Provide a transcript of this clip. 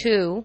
two